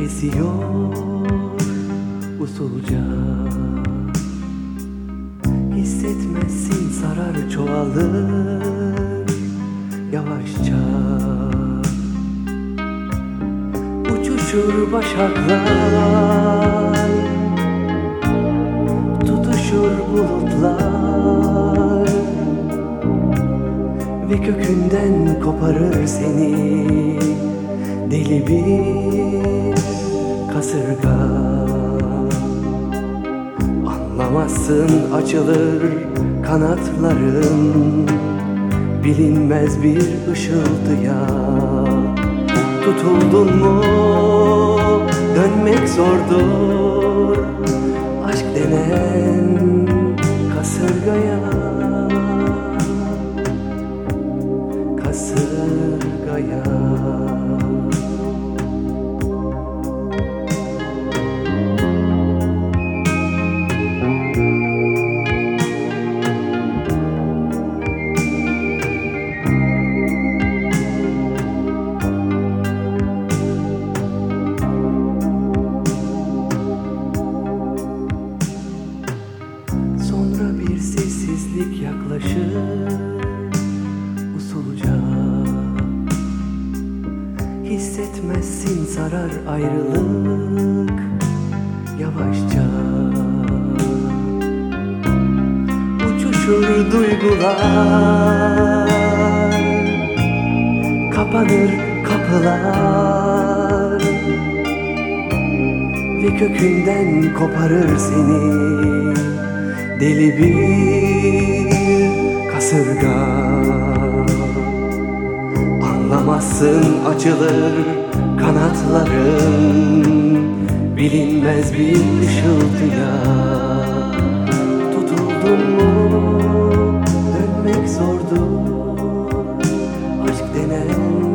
esiyor usulca. Hissetmezsin sarar çoğalır yavaşça. Uçuşur başaklar Tutuşur bulutlar Ve kökünden koparır seni Deli bir kasırga Anlamazsın açılır kanatların Bilinmez bir ışıltıya. Tutuldun mu? Dönmek zordur Aşk denen kasırgaya. Kasırgaya sessizlik yaklaşır usulca. Hissetmezsin sarar ayrılık yavaşça. Uçuşur duygular Kapanır kapılar. Ve kökünden koparır seni Deli bir kasırga Anlamazsın açılır kanatların Bilinmez bir ışıltıya. Tutuldun mu? Dönmek zordur Aşk denen